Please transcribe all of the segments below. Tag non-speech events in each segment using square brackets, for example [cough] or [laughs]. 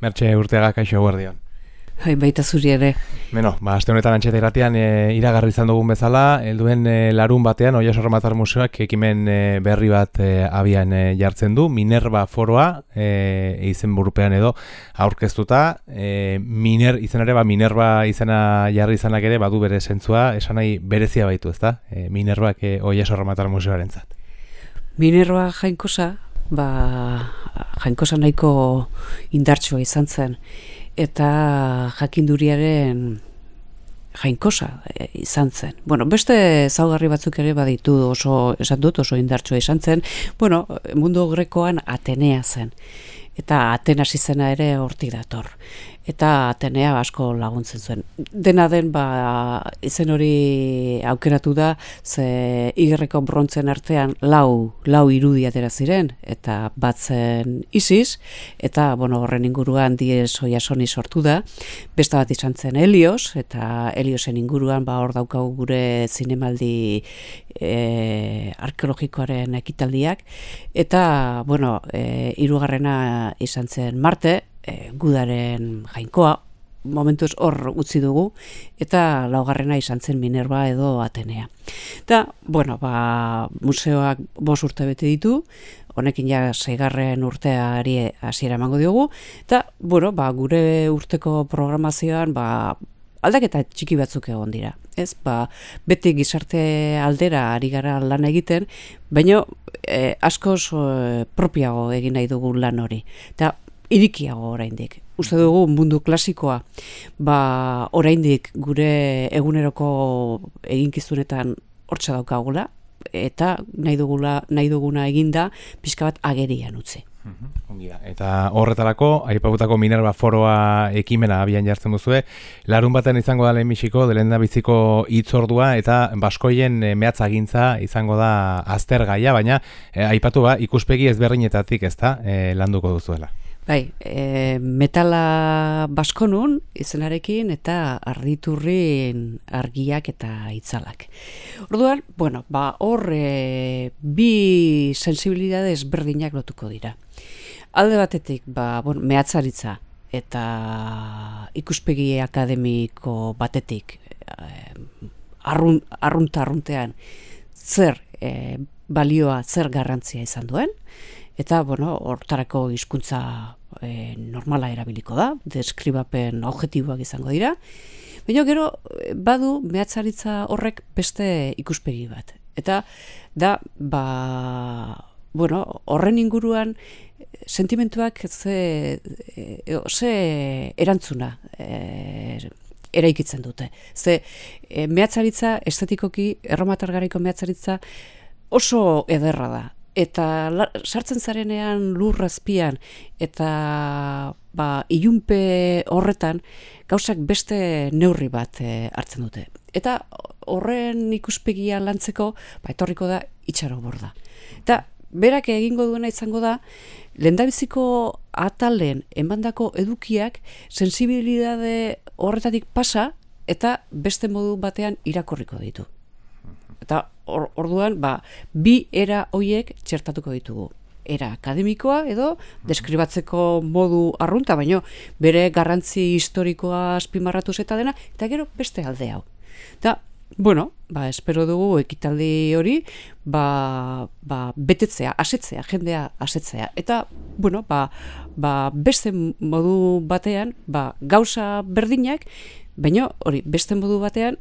Mertxe urteaga kaixo guardian. Hai, baita zuri ere. Beno, ba, aste honetan antxete irratian e, iragarri izan dugun bezala, helduen e, larun batean, Oia Sormatar Museoak ekimen e, berri bat e, abian e, jartzen du, Minerva foroa, e, izen burupean edo, aurkeztuta, e, Miner, izan ere, ba, Minerva izena jarri izanak ere, badu bere zentzua, esan nahi berezia baitu, ezta? E, Minerva e, Oia Sormatar Museoaren zat. Minerva jainkosa, ba, jainkosa nahiko indartsua izan zen, eta jakinduriaren jainkosa e, izan zen. Bueno, beste zaugarri batzuk ere baditu oso, esan dut, oso indartsua izan zen, bueno, mundu grekoan Atenea zen, eta Atenas izena ere hortik dator eta Atenea asko laguntzen zuen. Dena den ba izen hori aukeratu da ze igerreko brontzen artean lau lau irudi atera ziren eta batzen Isis eta bueno horren inguruan Dies Oiasoni sortu da. Beste bat izan zen Helios eta Heliosen inguruan ba hor daukagu gure zinemaldi e, arkeologikoaren ekitaldiak eta bueno e, hirugarrena izan zen Marte e, gudaren jainkoa, momentuz hor utzi dugu, eta laugarrena izan zen Minerva edo Atenea. Eta, bueno, ba, museoak bos urte bete ditu, honekin ja zeigarren urteari hasiera emango diogu, eta, bueno, ba, gure urteko programazioan, ba, aldaketa txiki batzuk egon dira. Ez, ba, beti gizarte aldera ari gara lan egiten, baina e, askoz e, propiago egin nahi dugu lan hori. Eta irikiago oraindik. Uste dugu mundu klasikoa, ba oraindik gure eguneroko eginkizunetan hortza daukagula eta nahi dugula nahi duguna eginda pixka bat agerian utzi. Eta horretarako, aipagutako Minerva foroa ekimena abian jartzen duzue, larun baten izango da lehenbiziko, delenda biziko itzordua, eta baskoien e, mehatzagintza izango da aztergaia, baina e, aipatu ba, ikuspegi ezberdinetatik ez da, e, landuko duzuela. Bai, e, metala baskonun izenarekin eta arditurrin argiak eta itzalak. Orduan, bueno, ba, hor e, bi sensibilidade ezberdinak lotuko dira. Alde batetik, ba, bueno, mehatzaritza eta ikuspegi akademiko batetik e, arrun, arrunta arruntean zer e, balioa, zer garrantzia izan duen, eta bueno, hortarako hizkuntza e, normala erabiliko da, deskribapen objektiboak izango dira. Baina gero badu mehatzaritza horrek beste ikuspegi bat. Eta da ba, bueno, horren inguruan sentimentuak ze, ze erantzuna e, eraikitzen dute. Ze e, mehatzaritza estetikoki erromatar garaiko mehatzaritza oso ederra da eta sartzen zarenean lurrazpian eta ba, ilunpe horretan gauzak beste neurri bat e, hartzen dute. Eta horren ikuspegia lantzeko ba, etorriko da itxaro borda. Eta berak egingo duena izango da lendabiziko atalen emandako edukiak sensibilidade horretatik pasa eta beste modu batean irakorriko ditu. Eta or, orduan, ba, bi era hoiek txertatuko ditugu. Era akademikoa edo deskribatzeko modu arrunta, baino bere garrantzi historikoa azpimarratu eta dena, eta gero beste alde hau. Eta, bueno, ba, espero dugu ekitaldi hori, ba, ba, betetzea, asetzea, jendea asetzea. Eta, bueno, ba, ba, beste modu batean, ba, gauza berdinak, baino hori, beste modu batean,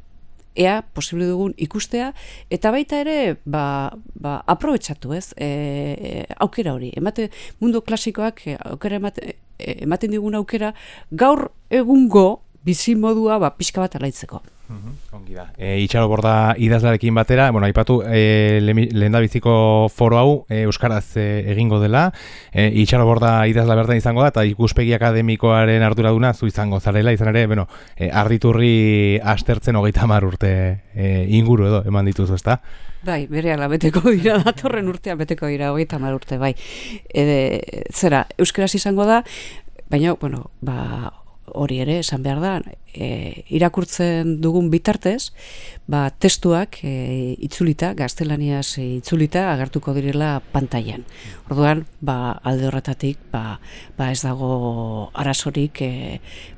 ea posible dugun ikustea eta baita ere ba, ba aprobetxatu ez? E, e, aukera hori. Emate mundu klasikoak e, aukera emate, e, ematen digun aukera gaur egungo bizi modua ba pixka bat alaitzeko Ongi da. E, itxaro borda idazlarekin batera, bueno, aipatu e, lehen da biziko foro hau e, Euskaraz e, egingo dela, e, itxaro borda idazla bertan izango da, eta ikuspegi akademikoaren arduraduna zu izango zarela, izan ere, bueno, e, arditurri astertzen hogeita mar urte e, inguru edo, eman dituzu, ezta? Bai, bere ala beteko dira, datorren urtea beteko dira, hogeita mar urte, bai. E, zera, Euskaraz izango da, baina, bueno, ba, hori ere esan behar da e, irakurtzen dugun bitartez, ba, testuak e, itzulita, gaztelaniaz e, itzulita, agertuko direla pantailan. Orduan, ba, alde horretatik, ba, ba ez dago arazorik e,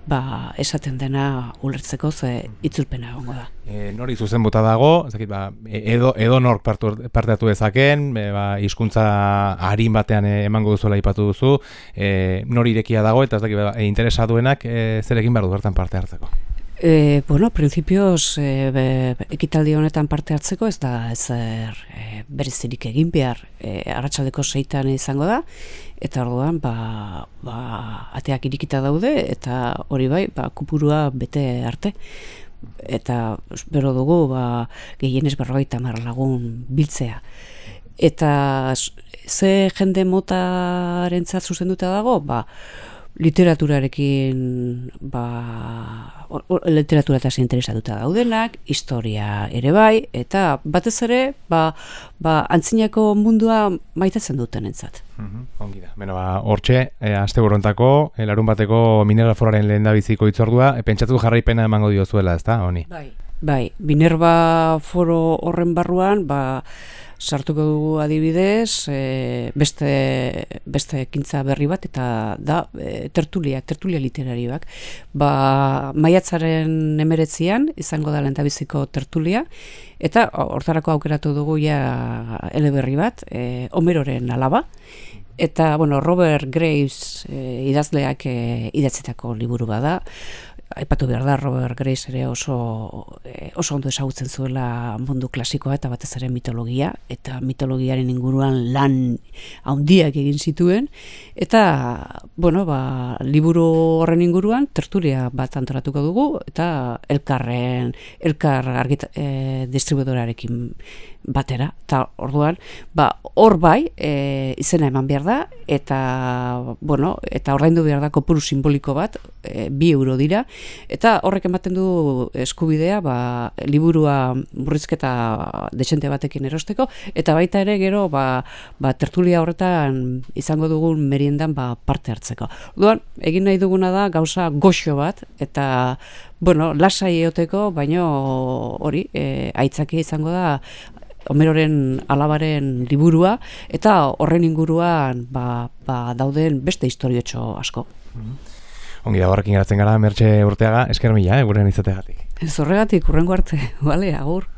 ba, esaten dena ulertzeko ze itzulpena egongo da. E, nori zuzen bota dago, ezakit, ba, edo, edo nork parte hartu dezaken, e, ba, izkuntza harin batean e, emango duzuela ipatu duzu, e, nori irekia dago, eta ezakit, ba, e, interesa duenak e, zer egin behar du bertan parte hartzeko. E, bueno, principios e, ekitaldi honetan parte hartzeko ez da ezer e, berezirik egin behar e, arratsaldeko seitan izango da. Eta orduan ba, ba, ateak irikita daude eta hori bai ba, kupurua bete arte. Eta bero dugu ba, gehienez berrogeita marra lagun biltzea. Eta ze jende motaren zuzenduta dago? Ba, literaturarekin ba, literatura eta interesatuta daudenak, historia ere bai, eta batez ere ba, ba, antzinako mundua maitatzen duten entzat. Mhm, ongi da. Beno, ba, hortxe, e, aste burrontako, e, larun bateko Minerva Foraren lehen da biziko itzordua, e, pentsatu jarraipena emango diozuela, ez da, honi? Bai, bai, Minerva Foro horren barruan, ba, sartuko dugu adibidez e, beste, beste ekintza berri bat eta da e, tertulia, tertulia literarioak. Ba, maiatzaren emeretzian izango da lentabiziko tertulia eta hortarako aukeratu dugu ja eleberri bat, e, Homeroren alaba. Eta, bueno, Robert Graves e, idazleak e, idatzetako liburu bada aipatu behar da Robert Grace ere oso eh, oso ondo ezagutzen zuela mundu klasikoa eta batez ere mitologia eta mitologiaren inguruan lan handiak egin zituen. Eta bueno ba, liburu horren inguruan tertulia bat antolatuko dugu eta elkarren elkar argita, e, distribuidorarekin batera eta orduan ba hor bai e, izena eman behar da eta bueno eta ordaindu behar da kopuru simboliko bat e, bi euro dira eta horrek ematen du eskubidea ba, liburua murrizketa desente batekin erosteko eta baita ere gero ba, ba, tertulia horretan izango dugun meriendan ba, parte hartzeko. Orduan egin nahi duguna da gauza goxo bat eta bueno, lasai eoteko, baino hori, e, aitzakia izango da Homeroren alabaren liburua eta horren inguruan ba, ba, dauden beste historiotxo asko. Mm Ongi da horrekin geratzen gara, mertxe urteaga, esker mila, eh, gurean izategatik. Ez horregatik, urrengo arte, [laughs] bale, agur.